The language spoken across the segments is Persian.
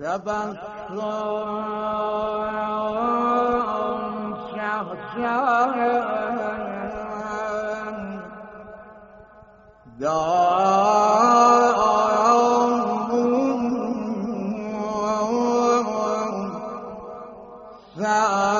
شبان شهجان دارهم ف.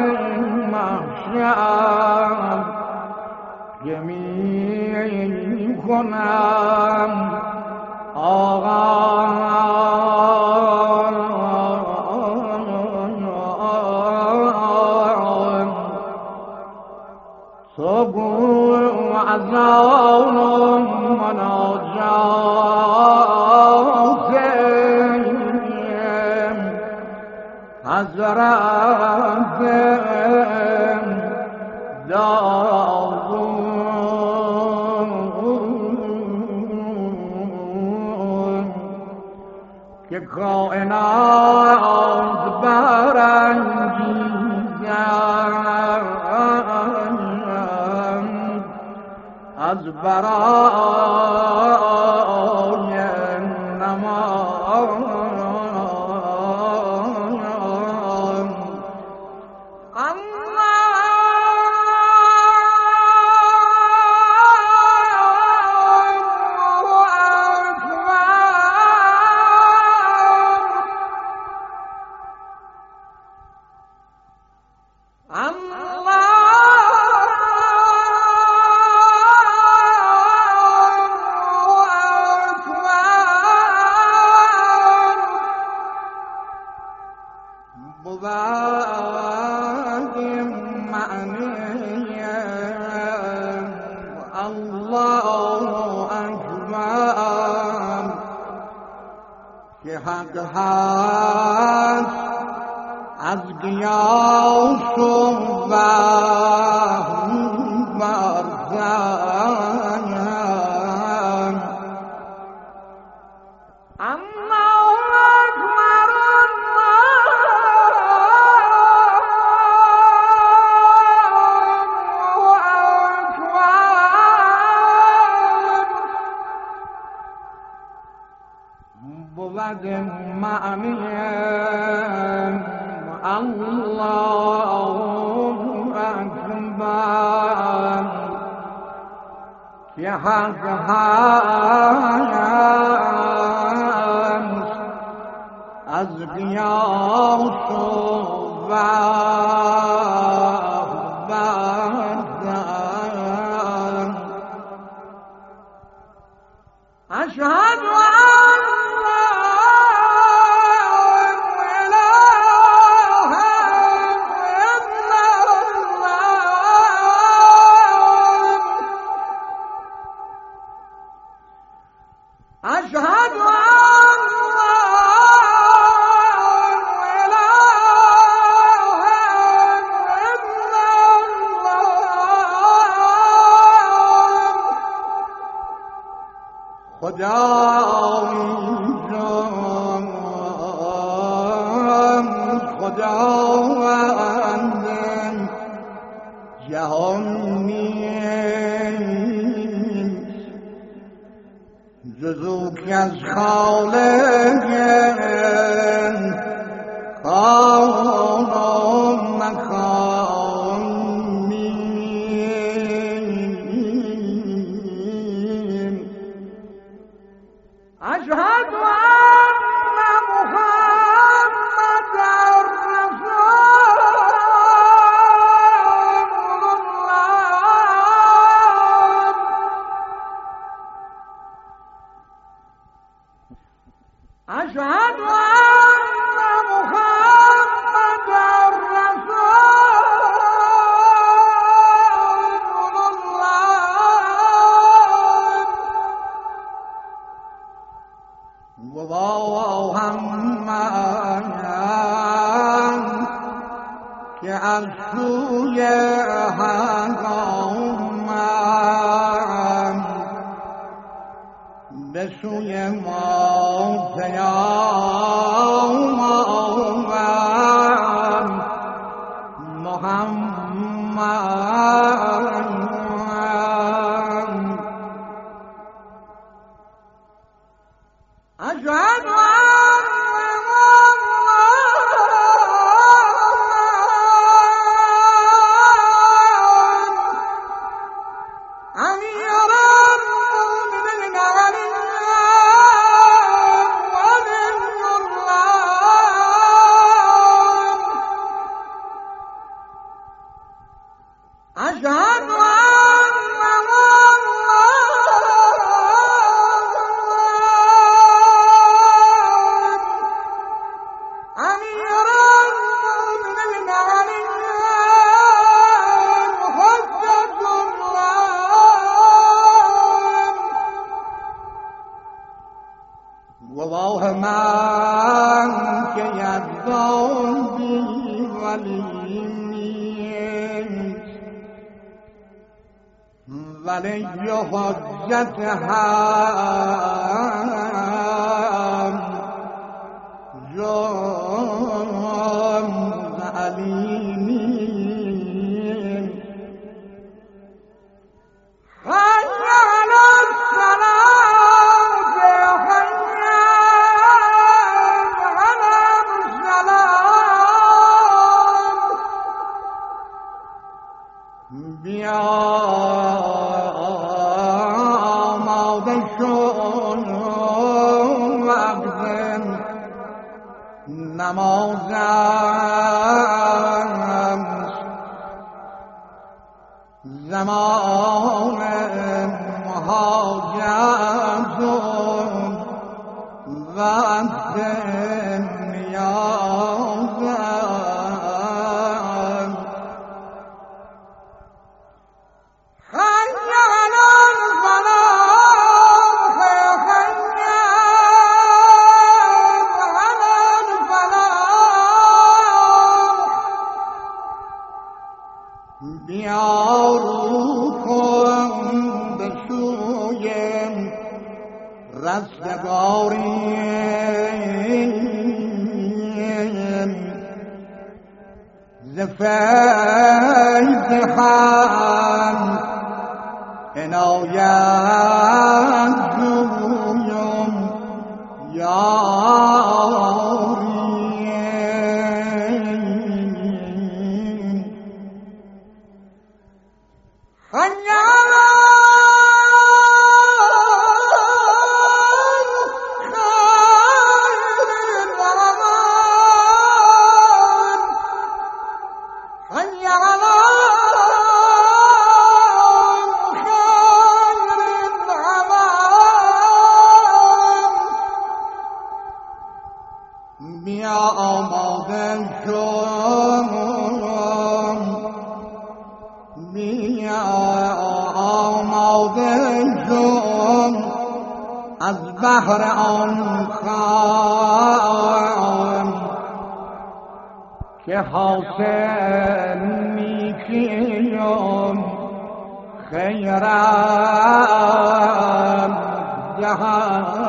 يا رب جميعكما صبر وعزاؤنا که کائنات برانگیزند. از برای که حق هست از قیاس و وهم أحد مأمين الله أكبر. يا هذا خدای جان خداوند جهان نیست جز او که از خالق وضوحا جعلت لها قوما لسليمان سلاما محمد بضجتها جام أليم. زمان مهاجرت وقت نیازم فیض هم عنایت جویم یاری از بحر آن خان که حاصل نیکیم خیرم جهد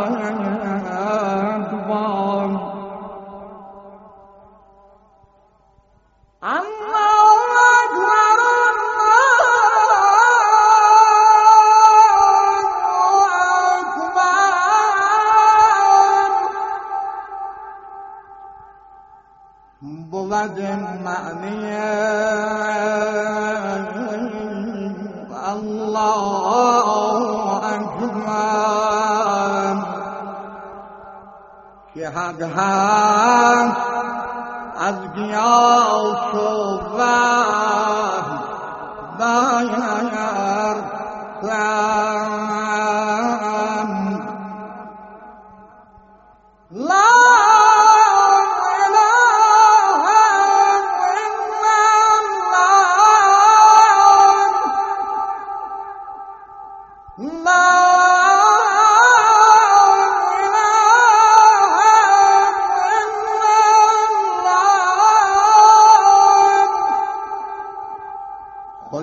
بود معنی الله اکبر. که حق هست از گیاس و وحی بایر